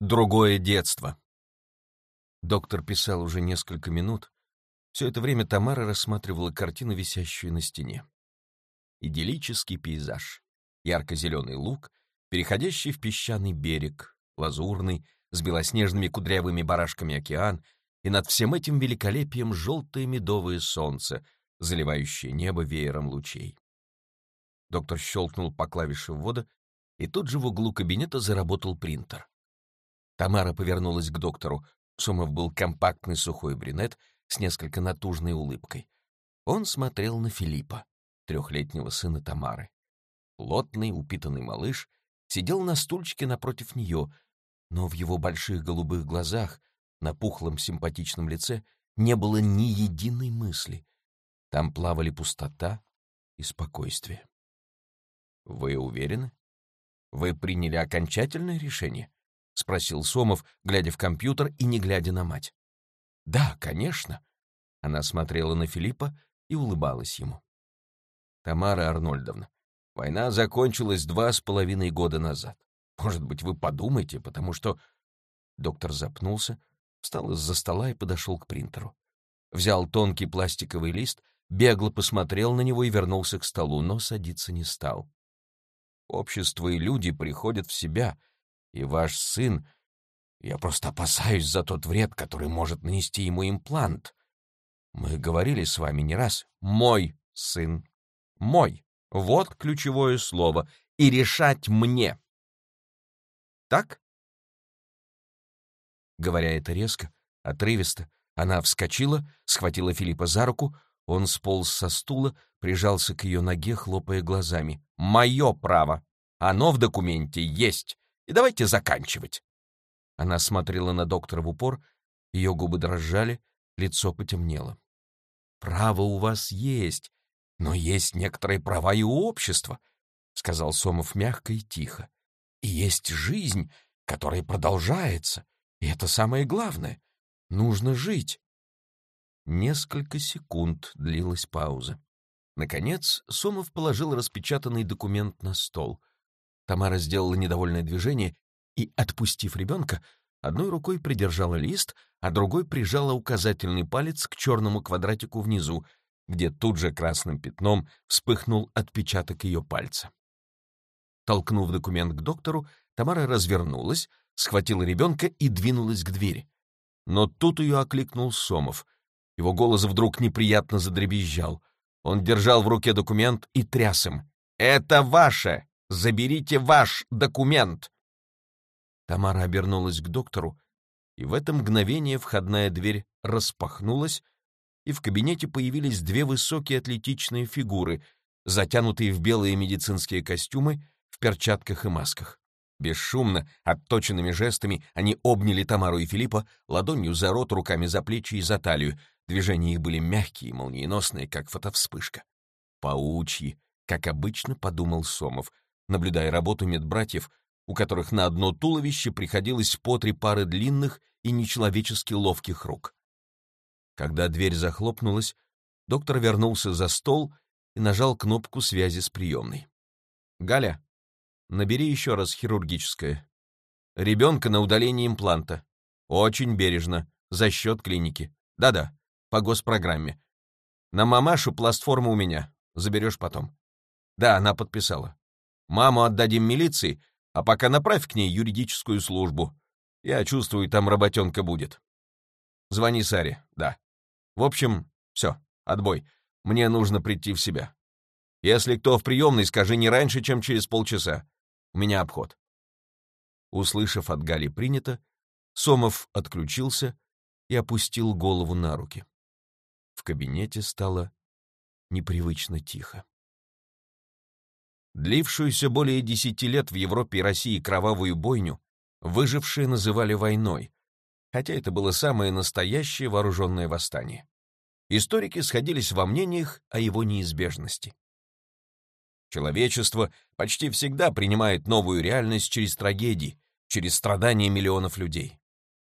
Другое детство. Доктор писал уже несколько минут. Все это время Тамара рассматривала картину, висящую на стене. Идиллический пейзаж. Ярко-зеленый луг, переходящий в песчаный берег, лазурный, с белоснежными кудрявыми барашками океан, и над всем этим великолепием желтое медовое солнце, заливающее небо веером лучей. Доктор щелкнул по клавише ввода, и тут же в углу кабинета заработал принтер. Тамара повернулась к доктору. Сомов был компактный сухой брюнет с несколько натужной улыбкой. Он смотрел на Филиппа, трехлетнего сына Тамары. Плотный, упитанный малыш сидел на стульчике напротив нее, но в его больших голубых глазах, на пухлом симпатичном лице, не было ни единой мысли. Там плавали пустота и спокойствие. «Вы уверены? Вы приняли окончательное решение?» — спросил Сомов, глядя в компьютер и не глядя на мать. «Да, конечно». Она смотрела на Филиппа и улыбалась ему. «Тамара Арнольдовна, война закончилась два с половиной года назад. Может быть, вы подумаете, потому что...» Доктор запнулся, встал из-за стола и подошел к принтеру. Взял тонкий пластиковый лист, бегло посмотрел на него и вернулся к столу, но садиться не стал. Общество и люди приходят в себя, и ваш сын... Я просто опасаюсь за тот вред, который может нанести ему имплант. Мы говорили с вами не раз. Мой сын. Мой. Вот ключевое слово. И решать мне. Так? Говоря это резко, отрывисто, она вскочила, схватила Филиппа за руку, он сполз со стула, прижался к ее ноге, хлопая глазами. «Мое право! Оно в документе есть! И давайте заканчивать. Она смотрела на доктора в упор, ее губы дрожали, лицо потемнело. «Право у вас есть, но есть некоторые права и у общества», — сказал Сомов мягко и тихо. «И есть жизнь, которая продолжается, и это самое главное. Нужно жить». Несколько секунд длилась пауза. Наконец, Сомов положил распечатанный документ на стол. Тамара сделала недовольное движение и, отпустив ребенка, одной рукой придержала лист, а другой прижала указательный палец к черному квадратику внизу, где тут же красным пятном вспыхнул отпечаток ее пальца. Толкнув документ к доктору, Тамара развернулась, схватила ребенка и двинулась к двери. Но тут ее окликнул Сомов. Его голос вдруг неприятно задребезжал. Он держал в руке документ и тряс им. «Это ваше! Заберите ваш документ!» Тамара обернулась к доктору, и в это мгновение входная дверь распахнулась, и в кабинете появились две высокие атлетичные фигуры, затянутые в белые медицинские костюмы, в перчатках и масках. Бесшумно, отточенными жестами, они обняли Тамару и Филиппа ладонью за рот, руками за плечи и за талию. Движения их были мягкие и молниеносные, как фотовспышка. Паучьи, как обычно подумал Сомов — наблюдая работу медбратьев, у которых на одно туловище приходилось по три пары длинных и нечеловечески ловких рук. Когда дверь захлопнулась, доктор вернулся за стол и нажал кнопку связи с приемной. «Галя, набери еще раз хирургическое. Ребенка на удаление импланта. Очень бережно, за счет клиники. Да-да, по госпрограмме. На мамашу пластформа у меня, заберешь потом». Да, она подписала. Маму отдадим милиции, а пока направь к ней юридическую службу. Я чувствую, там работенка будет. Звони Саре, да. В общем, все, отбой. Мне нужно прийти в себя. Если кто в приемной, скажи не раньше, чем через полчаса. У меня обход. Услышав от Гали принято, Сомов отключился и опустил голову на руки. В кабинете стало непривычно тихо. Длившуюся более десяти лет в Европе и России кровавую бойню выжившие называли войной, хотя это было самое настоящее вооруженное восстание. Историки сходились во мнениях о его неизбежности. Человечество почти всегда принимает новую реальность через трагедии, через страдания миллионов людей.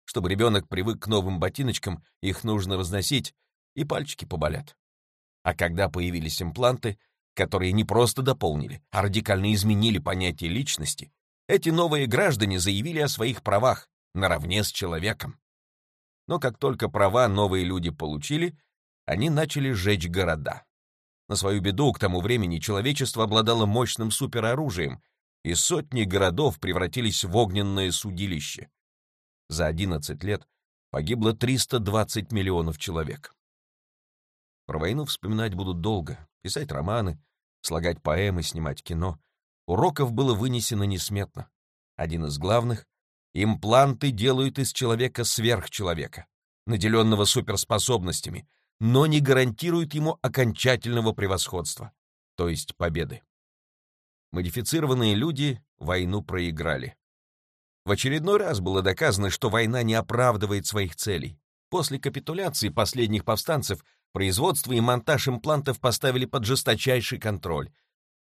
Чтобы ребенок привык к новым ботиночкам, их нужно разносить, и пальчики поболят. А когда появились импланты, которые не просто дополнили, а радикально изменили понятие личности, эти новые граждане заявили о своих правах наравне с человеком. Но как только права новые люди получили, они начали сжечь города. На свою беду к тому времени человечество обладало мощным супероружием, и сотни городов превратились в огненное судилище. За 11 лет погибло 320 миллионов человек. Про войну вспоминать будут долго, писать романы, слагать поэмы, снимать кино. Уроков было вынесено несметно. Один из главных — импланты делают из человека сверхчеловека, наделенного суперспособностями, но не гарантируют ему окончательного превосходства, то есть победы. Модифицированные люди войну проиграли. В очередной раз было доказано, что война не оправдывает своих целей. После капитуляции последних повстанцев производство и монтаж имплантов поставили под жесточайший контроль.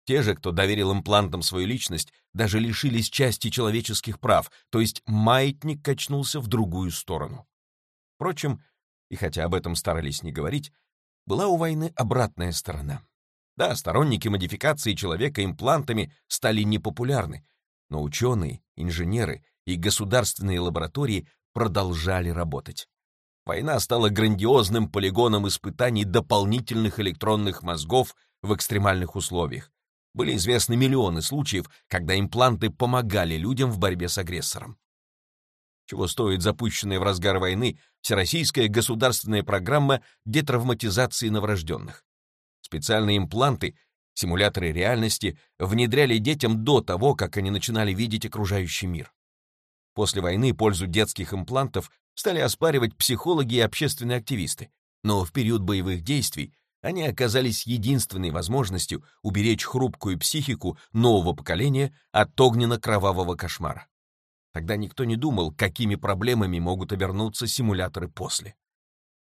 Те же, кто доверил имплантам свою личность, даже лишились части человеческих прав, то есть маятник качнулся в другую сторону. Впрочем, и хотя об этом старались не говорить, была у войны обратная сторона. Да, сторонники модификации человека имплантами стали непопулярны, но ученые, инженеры и государственные лаборатории продолжали работать. Война стала грандиозным полигоном испытаний дополнительных электронных мозгов в экстремальных условиях. Были известны миллионы случаев, когда импланты помогали людям в борьбе с агрессором. Чего стоит запущенная в разгар войны Всероссийская государственная программа детравматизации новорожденных. Специальные импланты, симуляторы реальности внедряли детям до того, как они начинали видеть окружающий мир. После войны пользу детских имплантов стали оспаривать психологи и общественные активисты, но в период боевых действий они оказались единственной возможностью уберечь хрупкую психику нового поколения от огненно-кровавого кошмара. Тогда никто не думал, какими проблемами могут обернуться симуляторы после.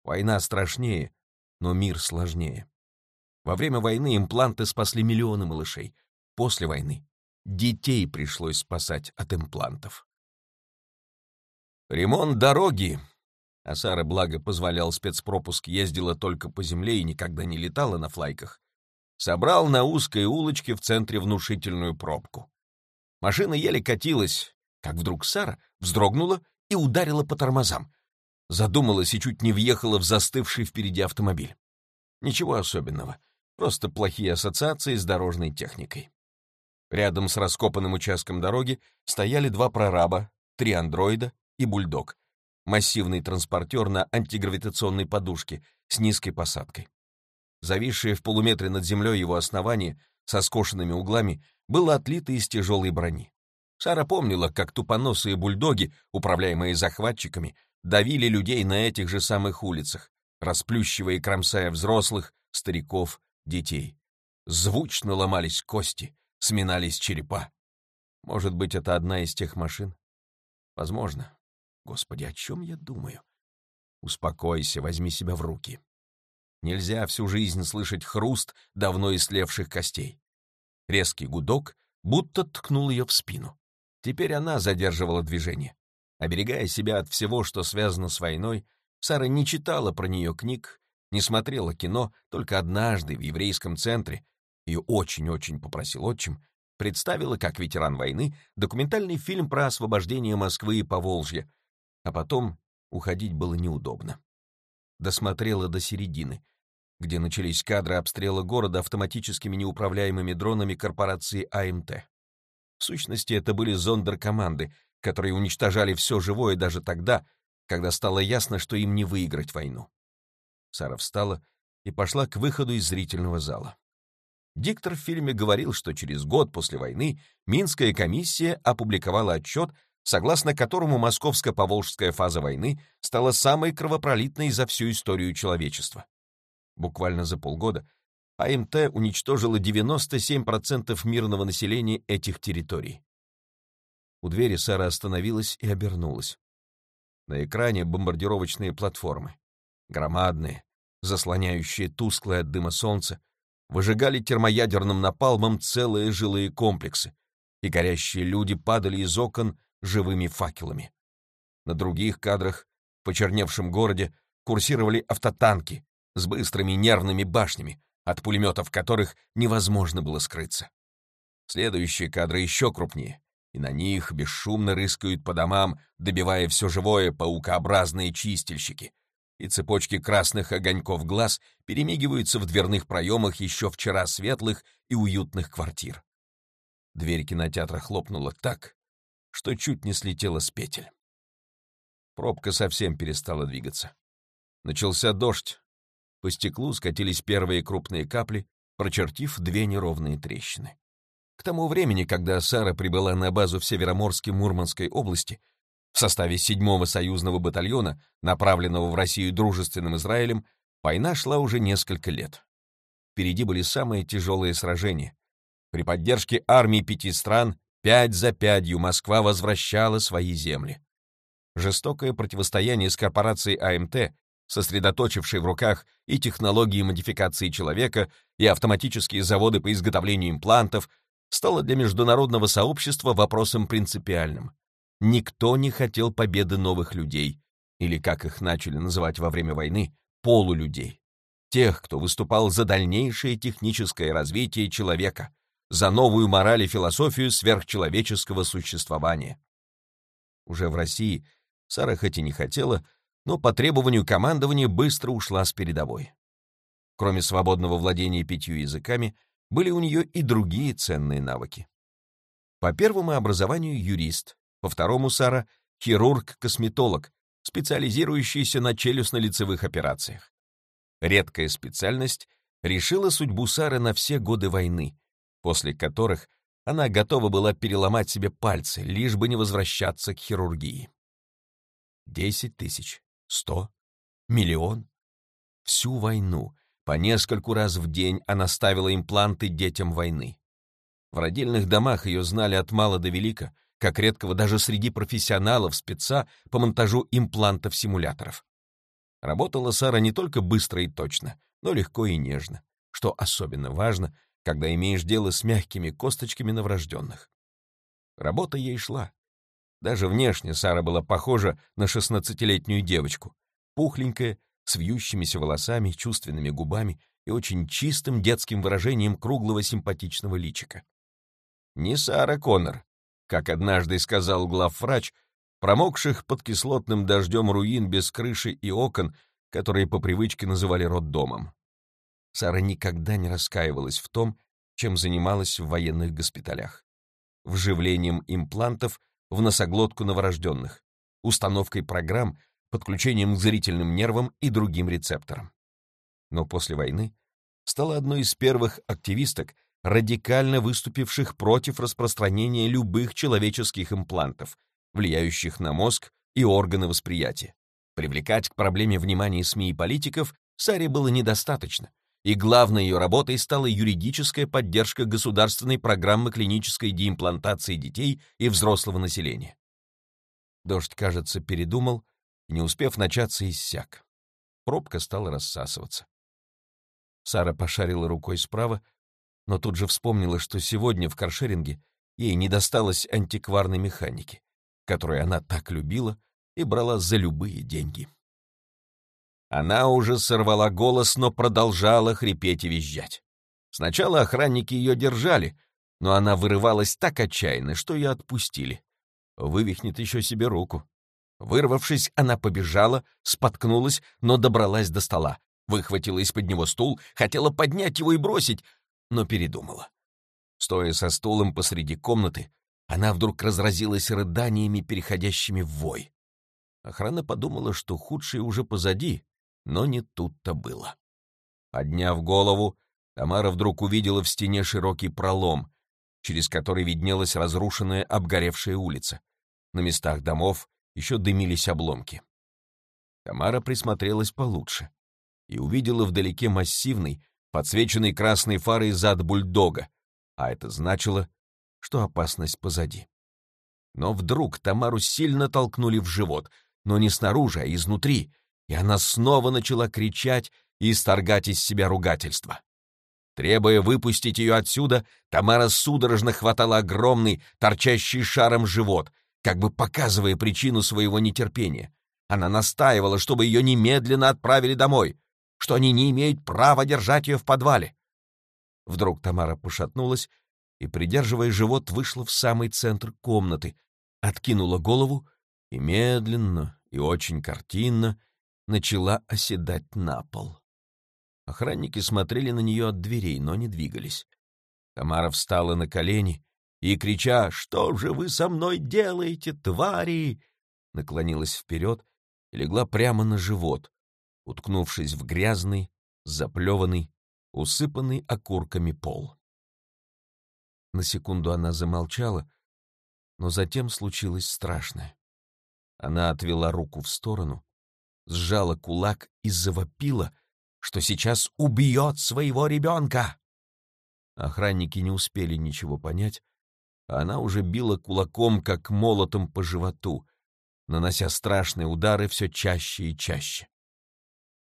Война страшнее, но мир сложнее. Во время войны импланты спасли миллионы малышей. После войны детей пришлось спасать от имплантов. Ремонт дороги. А Сара, благо, позволял спецпропуск, ездила только по земле и никогда не летала на флайках. Собрал на узкой улочке в центре внушительную пробку. Машина еле катилась, как вдруг Сара вздрогнула и ударила по тормозам. Задумалась и чуть не въехала в застывший впереди автомобиль. Ничего особенного, просто плохие ассоциации с дорожной техникой. Рядом с раскопанным участком дороги стояли два прораба, три андроида и «Бульдог» — массивный транспортер на антигравитационной подушке с низкой посадкой. Зависшее в полуметре над землей его основание со скошенными углами было отлито из тяжелой брони. Сара помнила, как тупоносые бульдоги, управляемые захватчиками, давили людей на этих же самых улицах, расплющивая и кромсая взрослых, стариков, детей. Звучно ломались кости, сминались черепа. Может быть, это одна из тех машин? Возможно. Господи, о чем я думаю? Успокойся, возьми себя в руки. Нельзя всю жизнь слышать хруст давно истлевших костей. Резкий гудок будто ткнул ее в спину. Теперь она задерживала движение. Оберегая себя от всего, что связано с войной, Сара не читала про нее книг, не смотрела кино, только однажды в еврейском центре, ее очень-очень попросил отчим, представила, как ветеран войны, документальный фильм про освобождение Москвы и Поволжья, а потом уходить было неудобно. Досмотрела до середины, где начались кадры обстрела города автоматическими неуправляемыми дронами корпорации АМТ. В сущности, это были зондеркоманды, которые уничтожали все живое даже тогда, когда стало ясно, что им не выиграть войну. Сара встала и пошла к выходу из зрительного зала. Диктор в фильме говорил, что через год после войны Минская комиссия опубликовала отчет согласно которому московско-поволжская фаза войны стала самой кровопролитной за всю историю человечества. Буквально за полгода АМТ уничтожила 97% мирного населения этих территорий. У двери Сара остановилась и обернулась. На экране бомбардировочные платформы. Громадные, заслоняющие тусклое от дыма солнце, выжигали термоядерным напалмом целые жилые комплексы, и горящие люди падали из окон живыми факелами. На других кадрах в почерневшем городе курсировали автотанки с быстрыми нервными башнями, от пулеметов которых невозможно было скрыться. Следующие кадры еще крупнее. и на них бесшумно рыскают по домам, добивая все живое паукообразные чистильщики, и цепочки красных огоньков глаз перемигиваются в дверных проемах еще вчера светлых и уютных квартир. Дверь кинотеатра хлопнула так, что чуть не слетела с петель. Пробка совсем перестала двигаться. Начался дождь. По стеклу скатились первые крупные капли, прочертив две неровные трещины. К тому времени, когда Сара прибыла на базу в Североморске Мурманской области, в составе 7-го союзного батальона, направленного в Россию дружественным Израилем, война шла уже несколько лет. Впереди были самые тяжелые сражения. При поддержке армии пяти стран пять за пятью Москва возвращала свои земли. Жестокое противостояние с корпорацией АМТ, сосредоточившей в руках и технологии модификации человека, и автоматические заводы по изготовлению имплантов, стало для международного сообщества вопросом принципиальным. Никто не хотел победы новых людей, или, как их начали называть во время войны, полулюдей. Тех, кто выступал за дальнейшее техническое развитие человека, за новую мораль и философию сверхчеловеческого существования. Уже в России Сара хоть и не хотела, но по требованию командования быстро ушла с передовой. Кроме свободного владения пятью языками, были у нее и другие ценные навыки. По первому образованию юрист, по второму Сара — хирург-косметолог, специализирующийся на челюстно-лицевых операциях. Редкая специальность решила судьбу Сары на все годы войны, после которых она готова была переломать себе пальцы, лишь бы не возвращаться к хирургии. Десять тысяч, сто, миллион. Всю войну по нескольку раз в день она ставила импланты детям войны. В родильных домах ее знали от мала до велика, как редкого даже среди профессионалов спеца по монтажу имплантов-симуляторов. Работала Сара не только быстро и точно, но легко и нежно, что особенно важно, когда имеешь дело с мягкими косточками новорожденных. Работа ей шла. Даже внешне Сара была похожа на шестнадцатилетнюю девочку, пухленькая, с вьющимися волосами, чувственными губами и очень чистым детским выражением круглого симпатичного личика. Не Сара Коннор, как однажды сказал главврач, промокших под кислотным дождем руин без крыши и окон, которые по привычке называли роддомом. Сара никогда не раскаивалась в том, чем занималась в военных госпиталях. Вживлением имплантов в носоглотку новорожденных, установкой программ, подключением к зрительным нервам и другим рецепторам. Но после войны стала одной из первых активисток, радикально выступивших против распространения любых человеческих имплантов, влияющих на мозг и органы восприятия. Привлекать к проблеме внимание СМИ и политиков Саре было недостаточно, и главной ее работой стала юридическая поддержка государственной программы клинической деимплантации детей и взрослого населения. Дождь, кажется, передумал не успев начаться, иссяк. Пробка стала рассасываться. Сара пошарила рукой справа, но тут же вспомнила, что сегодня в каршеринге ей не досталось антикварной механики, которую она так любила и брала за любые деньги. Она уже сорвала голос, но продолжала хрипеть и визжать. Сначала охранники ее держали, но она вырывалась так отчаянно, что ее отпустили. Вывихнет еще себе руку. Вырвавшись, она побежала, споткнулась, но добралась до стола, выхватила из-под него стул, хотела поднять его и бросить, но передумала. Стоя со стулом посреди комнаты, она вдруг разразилась рыданиями, переходящими в вой. Охрана подумала, что худшее уже позади, но не тут-то было. Подняв голову, Тамара вдруг увидела в стене широкий пролом, через который виднелась разрушенная обгоревшая улица. На местах домов еще дымились обломки. Тамара присмотрелась получше и увидела вдалеке массивный, подсвеченный красной фарой зад бульдога, а это значило, что опасность позади. Но вдруг Тамару сильно толкнули в живот, но не снаружи, а изнутри, и она снова начала кричать и исторгать из себя ругательства. Требуя выпустить ее отсюда, Тамара судорожно хватала огромный, торчащий шаром живот, как бы показывая причину своего нетерпения. Она настаивала, чтобы ее немедленно отправили домой, что они не имеют права держать ее в подвале. Вдруг Тамара пошатнулась и, придерживая живот, вышла в самый центр комнаты, откинула голову и медленно и очень картинно начала оседать на пол. Охранники смотрели на нее от дверей, но не двигались. Тамара встала на колени и, крича «Что же вы со мной делаете, твари?» наклонилась вперед и легла прямо на живот, уткнувшись в грязный, заплеванный, усыпанный окурками пол. На секунду она замолчала, но затем случилось страшное. Она отвела руку в сторону, сжала кулак и завопила, что сейчас убьет своего ребенка. Охранники не успели ничего понять, а она уже била кулаком, как молотом по животу, нанося страшные удары все чаще и чаще.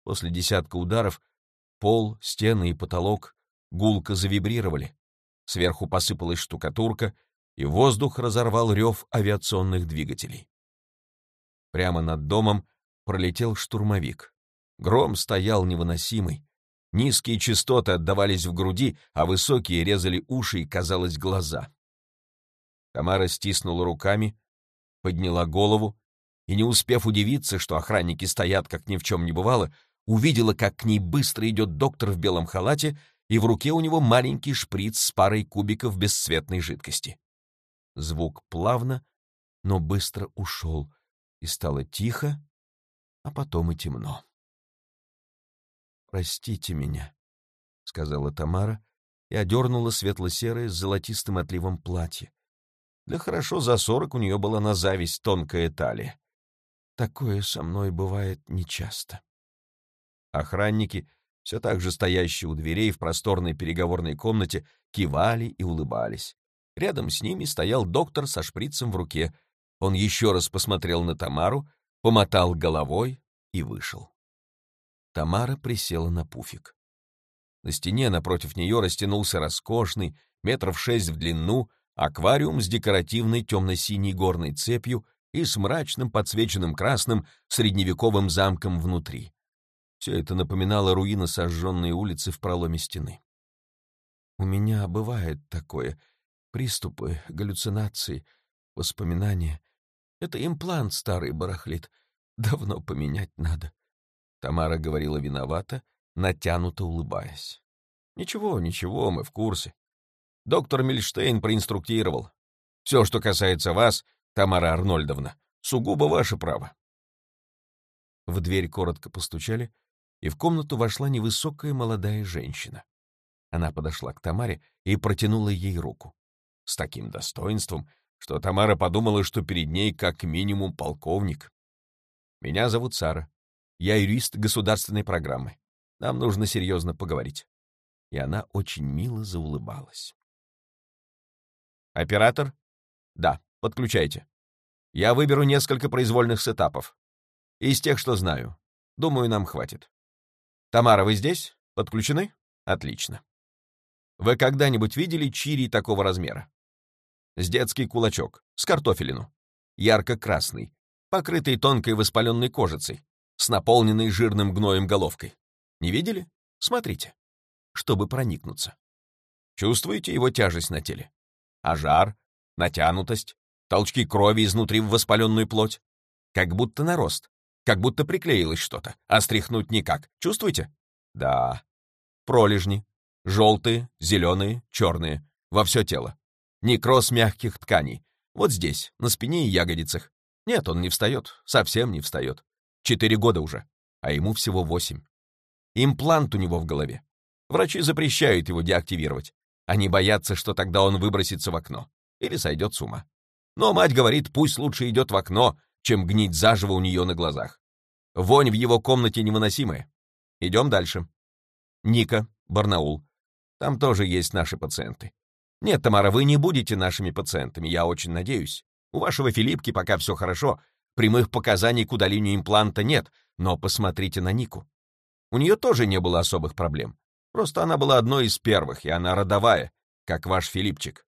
После десятка ударов пол, стены и потолок гулко завибрировали, сверху посыпалась штукатурка, и воздух разорвал рев авиационных двигателей. Прямо над домом пролетел штурмовик. Гром стоял невыносимый. Низкие частоты отдавались в груди, а высокие резали уши и, казалось, глаза. Тамара стиснула руками, подняла голову и, не успев удивиться, что охранники стоят, как ни в чем не бывало, увидела, как к ней быстро идет доктор в белом халате, и в руке у него маленький шприц с парой кубиков бесцветной жидкости. Звук плавно, но быстро ушел, и стало тихо, а потом и темно. «Простите меня», — сказала Тамара и одернула светло-серое с золотистым отливом платье. Для хорошо за сорок у нее была на зависть тонкая талия. Такое со мной бывает нечасто. Охранники, все так же стоящие у дверей в просторной переговорной комнате, кивали и улыбались. Рядом с ними стоял доктор со шприцем в руке. Он еще раз посмотрел на Тамару, помотал головой и вышел. Тамара присела на пуфик. На стене напротив нее растянулся роскошный, метров шесть в длину, аквариум с декоративной темно-синей горной цепью и с мрачным подсвеченным красным средневековым замком внутри. Все это напоминало руины сожженной улицы в проломе стены. «У меня бывает такое. Приступы, галлюцинации, воспоминания. Это имплант старый барахлит. Давно поменять надо. Тамара говорила виновато, натянуто улыбаясь. «Ничего, ничего, мы в курсе. Доктор Мильштейн проинструктировал. Все, что касается вас, Тамара Арнольдовна, сугубо ваше право». В дверь коротко постучали, и в комнату вошла невысокая молодая женщина. Она подошла к Тамаре и протянула ей руку. С таким достоинством, что Тамара подумала, что перед ней как минимум полковник. «Меня зовут Сара. Я юрист государственной программы. Нам нужно серьезно поговорить». И она очень мило заулыбалась. «Оператор?» «Да, подключайте. Я выберу несколько произвольных сетапов. Из тех, что знаю. Думаю, нам хватит. Тамара, вы здесь? Подключены? Отлично. Вы когда-нибудь видели чири такого размера? С детский кулачок, с картофелину. Ярко-красный, покрытый тонкой воспаленной кожицей, с наполненной жирным гноем головкой. Не видели? Смотрите. Чтобы проникнуться. Чувствуете его тяжесть на теле? А жар, натянутость, толчки крови изнутри в воспаленную плоть? Как будто нарост, как будто приклеилось что-то, а стряхнуть никак. Чувствуете? Да. Пролежни. Желтые, зеленые, черные. Во все тело. Некроз мягких тканей. Вот здесь, на спине и ягодицах. Нет, он не встает, совсем не встает. Четыре года уже, а ему всего восемь. Имплант у него в голове. Врачи запрещают его деактивировать. Они боятся, что тогда он выбросится в окно или сойдет с ума. Но мать говорит, пусть лучше идет в окно, чем гнить заживо у нее на глазах. Вонь в его комнате невыносимая. Идем дальше. Ника, Барнаул. Там тоже есть наши пациенты. Нет, Тамара, вы не будете нашими пациентами, я очень надеюсь. У вашего Филиппки пока все хорошо, Прямых показаний к удалению импланта нет, но посмотрите на Нику. У нее тоже не было особых проблем. Просто она была одной из первых, и она родовая, как ваш Филипчик.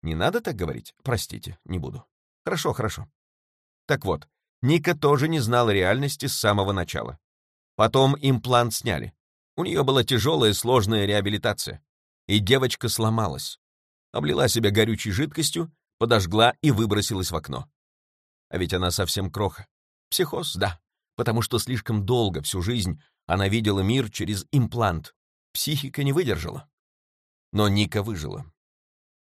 Не надо так говорить? Простите, не буду. Хорошо, хорошо. Так вот, Ника тоже не знала реальности с самого начала. Потом имплант сняли. У нее была тяжелая сложная реабилитация. И девочка сломалась. облила себя горючей жидкостью, подожгла и выбросилась в окно. А ведь она совсем кроха. Психоз, да, потому что слишком долго, всю жизнь, она видела мир через имплант. Психика не выдержала. Но Ника выжила.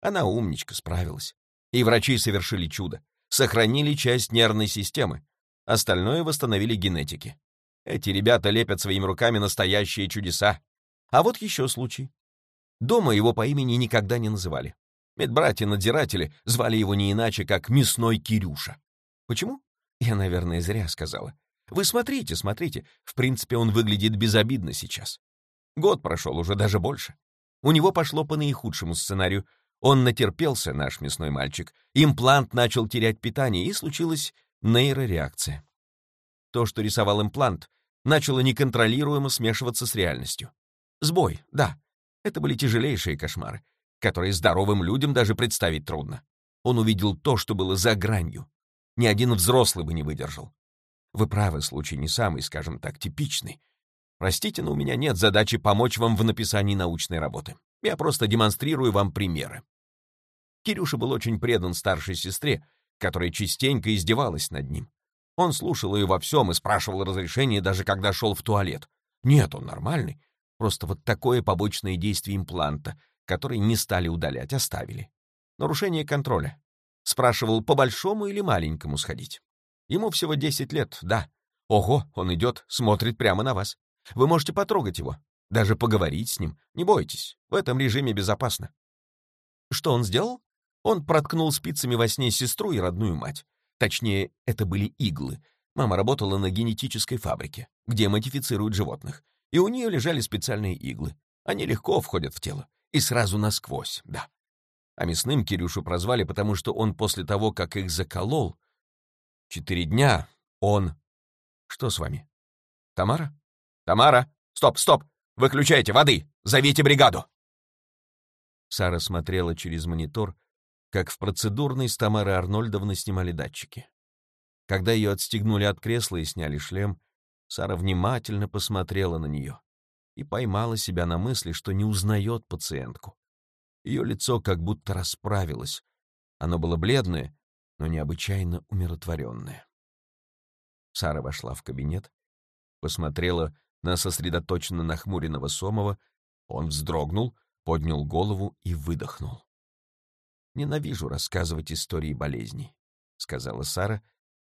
Она умничка, справилась. И врачи совершили чудо. Сохранили часть нервной системы. Остальное восстановили генетики. Эти ребята лепят своими руками настоящие чудеса. А вот еще случай. Дома его по имени никогда не называли. Медбратья-надзиратели звали его не иначе, как Мясной Кирюша. Почему? Я, наверное, зря сказала. Вы смотрите, смотрите. В принципе, он выглядит безобидно сейчас. Год прошел, уже даже больше. У него пошло по наихудшему сценарию. Он натерпелся, наш мясной мальчик. Имплант начал терять питание, и случилась нейрореакция. То, что рисовал имплант, начало неконтролируемо смешиваться с реальностью. Сбой, да. Это были тяжелейшие кошмары, которые здоровым людям даже представить трудно. Он увидел то, что было за гранью. Ни один взрослый бы не выдержал. Вы правы, случай не самый, скажем так, типичный. Простите, но у меня нет задачи помочь вам в написании научной работы. Я просто демонстрирую вам примеры. Кирюша был очень предан старшей сестре, которая частенько издевалась над ним. Он слушал ее во всем и спрашивал разрешения, даже когда шел в туалет. Нет, он нормальный. Просто вот такое побочное действие импланта, который не стали удалять, оставили. Нарушение контроля. Спрашивал, по большому или маленькому сходить. Ему всего 10 лет, да. Ого, он идет, смотрит прямо на вас. Вы можете потрогать его, даже поговорить с ним. Не бойтесь, в этом режиме безопасно. Что он сделал? Он проткнул спицами во сне сестру и родную мать. Точнее, это были иглы. Мама работала на генетической фабрике, где модифицируют животных. И у нее лежали специальные иглы. Они легко входят в тело. И сразу насквозь, да. А мясным Кирюшу прозвали, потому что он после того, как их заколол, четыре дня он... Что с вами? Тамара? Тамара! Стоп, стоп! Выключайте воды! Зовите бригаду! Сара смотрела через монитор, как в процедурной с Тамарой Арнольдовной снимали датчики. Когда ее отстегнули от кресла и сняли шлем, Сара внимательно посмотрела на нее и поймала себя на мысли, что не узнает пациентку. Ее лицо как будто расправилось. Оно было бледное, но необычайно умиротворенное. Сара вошла в кабинет, посмотрела на сосредоточенно нахмуренного Сомова, он вздрогнул, поднял голову и выдохнул. «Ненавижу рассказывать истории болезней», — сказала Сара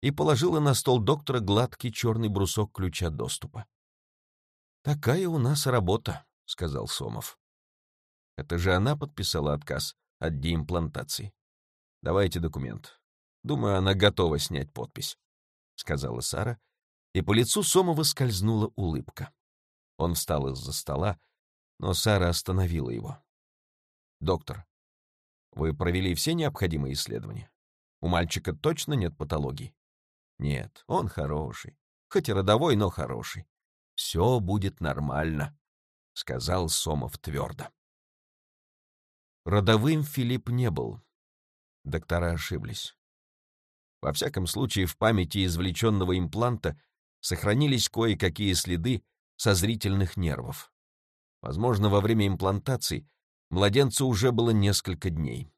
и положила на стол доктора гладкий черный брусок ключа доступа. «Такая у нас работа», — сказал Сомов. Это же она подписала отказ от деимплантации. Давайте документ. Думаю, она готова снять подпись, — сказала Сара, и по лицу Сомова скользнула улыбка. Он встал из-за стола, но Сара остановила его. «Доктор, вы провели все необходимые исследования? У мальчика точно нет патологии?» «Нет, он хороший. Хоть и родовой, но хороший. Все будет нормально», — сказал Сомов твердо. Родовым Филипп не был. Доктора ошиблись. Во всяком случае, в памяти извлеченного импланта сохранились кое-какие следы со зрительных нервов. Возможно, во время имплантации младенцу уже было несколько дней.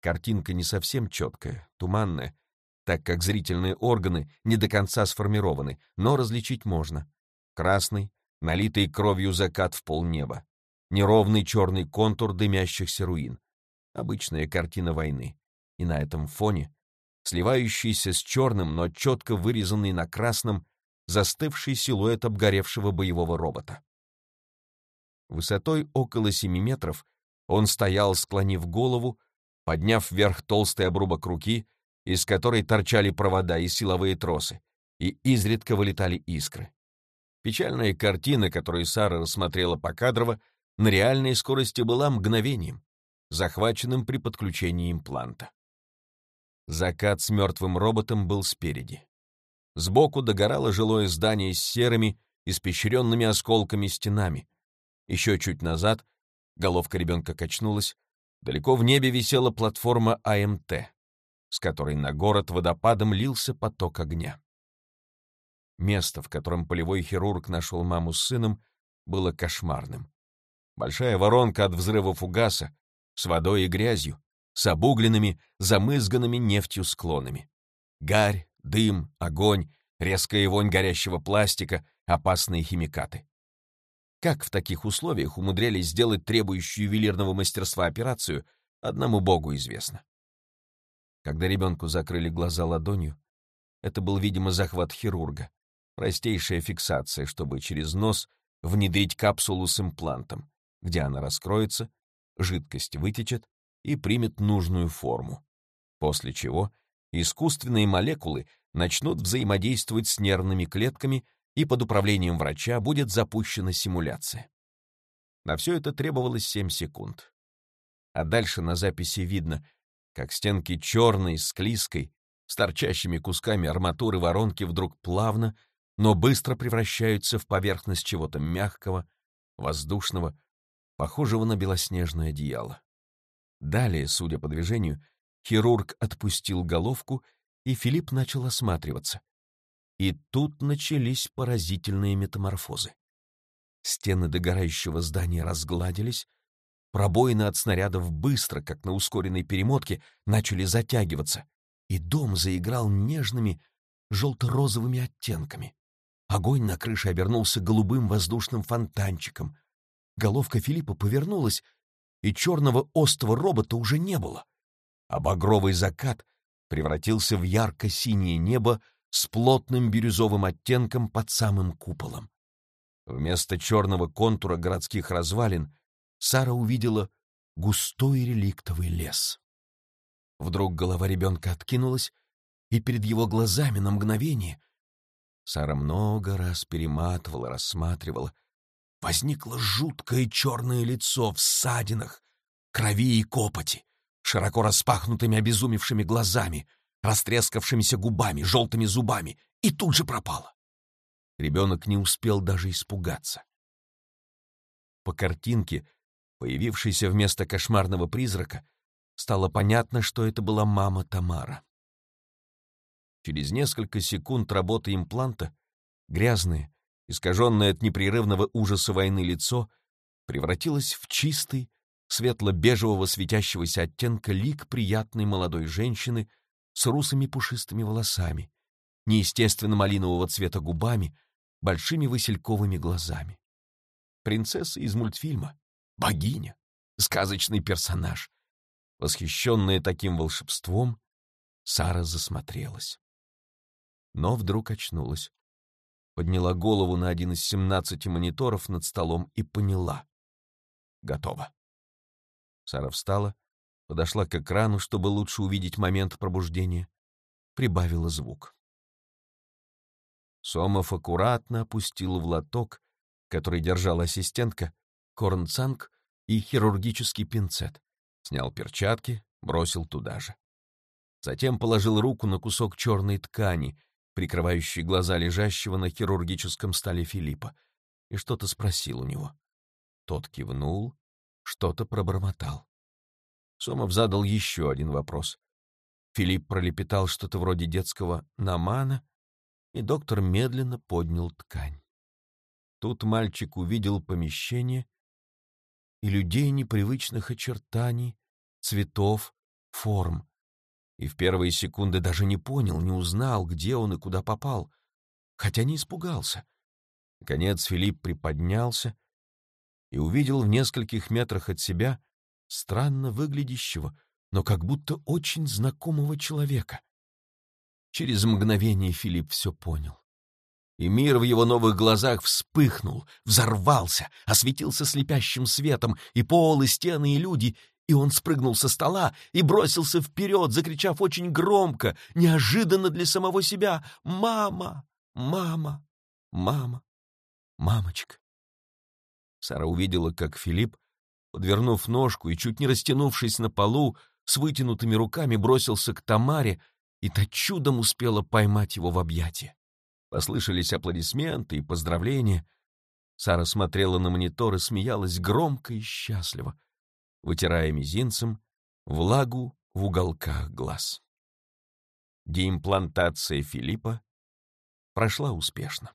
Картинка не совсем четкая, туманная, так как зрительные органы не до конца сформированы, но различить можно. Красный, налитый кровью закат в полнеба неровный черный контур дымящихся руин. Обычная картина войны. И на этом фоне, сливающийся с черным, но четко вырезанный на красном, застывший силуэт обгоревшего боевого робота. Высотой около семи метров он стоял, склонив голову, подняв вверх толстый обрубок руки, из которой торчали провода и силовые тросы, и изредка вылетали искры. Печальная картина, которую Сара рассмотрела покадрово, на реальной скорости была мгновением, захваченным при подключении импланта. Закат с мертвым роботом был спереди. Сбоку догорало жилое здание с серыми, испещренными осколками стенами. Еще чуть назад головка ребенка качнулась, далеко в небе висела платформа АМТ, с которой на город водопадом лился поток огня. Место, в котором полевой хирург нашел маму с сыном, было кошмарным. Большая воронка от взрыва фугаса, с водой и грязью, с обугленными, замызганными нефтью склонами. Гарь, дым, огонь, резкая вонь горящего пластика, опасные химикаты. Как в таких условиях умудрялись сделать требующую ювелирного мастерства операцию, одному богу известно. Когда ребенку закрыли глаза ладонью, это был, видимо, захват хирурга, простейшая фиксация, чтобы через нос внедрить капсулу с имплантом, где она раскроется, жидкость вытечет и примет нужную форму, после чего искусственные молекулы начнут взаимодействовать с нервными клетками и под управлением врача будет запущена симуляция. На все это требовалось 7 секунд. А дальше на записи видно, как стенки черной, склизкой, с торчащими кусками арматуры воронки вдруг плавно, но быстро превращаются в поверхность чего-то мягкого, воздушного, похожего на белоснежное одеяло. Далее, судя по движению, хирург отпустил головку, и Филипп начал осматриваться. И тут начались поразительные метаморфозы. Стены догорающего здания разгладились, пробоины от снарядов быстро, как на ускоренной перемотке, начали затягиваться, и дом заиграл нежными желто-розовыми оттенками. Огонь на крыше обернулся голубым воздушным фонтанчиком. Головка Филиппа повернулась, и черного острого робота уже не было. А багровый закат превратился в ярко-синее небо с плотным бирюзовым оттенком под самым куполом. Вместо черного контура городских развалин Сара увидела густой реликтовый лес. Вдруг голова ребенка откинулась, и перед его глазами на мгновение Сара много раз перематывала, рассматривала. Возникло жуткое черное лицо в ссадинах, крови и копоти, широко распахнутыми обезумевшими глазами, растрескавшимися губами, желтыми зубами, и тут же пропало. Ребенок не успел даже испугаться. По картинке, появившейся вместо кошмарного призрака, стало понятно, что это была мама Тамара. Через несколько секунд работы импланта грязное, искаженное от непрерывного ужаса войны лицо превратилось в чистый, светло-бежевого светящегося оттенка лик приятной молодой женщины с русыми пушистыми волосами, неестественно малинового цвета губами, большими васильковыми глазами. Принцесса из мультфильма, богиня, сказочный персонаж. Восхищенная таким волшебством, Сара засмотрелась. Но вдруг очнулась. Подняла голову на один из семнадцати мониторов над столом и поняла. Готово. Сара встала, подошла к экрану, чтобы лучше увидеть момент пробуждения, прибавила звук. Сомов аккуратно опустил в лоток, который держала ассистентка, корнцанг и хирургический пинцет, снял перчатки, бросил туда же. Затем положил руку на кусок черной ткани, прикрывающий глаза лежащего на хирургическом столе Филиппа, и что-то спросил у него. Тот кивнул, что-то пробормотал. Сомов задал еще один вопрос. Филипп пролепетал что-то вроде детского «намана», и доктор медленно поднял ткань. Тут мальчик увидел помещение и людей непривычных очертаний, цветов, форм, и в первые секунды даже не понял, не узнал, где он и куда попал, хотя не испугался. Наконец Филипп приподнялся и увидел в нескольких метрах от себя странно выглядящего, но как будто очень знакомого человека. Через мгновение Филипп все понял. И мир в его новых глазах вспыхнул, взорвался, осветился слепящим светом, и пол, и стены, и люди, и он спрыгнул со стола и бросился вперед, закричав очень громко, неожиданно для самого себя «Мама! Мама! Мама! Мамочка!» Сара увидела, как Филипп подвернув ножку и чуть не растянувшись на полу, с вытянутыми руками бросился к Тамаре, и та чудом успела поймать его в объятия. Послышались аплодисменты и поздравления. Сара смотрела на монитор и смеялась громко и счастливо, вытирая мизинцем влагу в уголках глаз. Деимплантация Филиппа прошла успешно.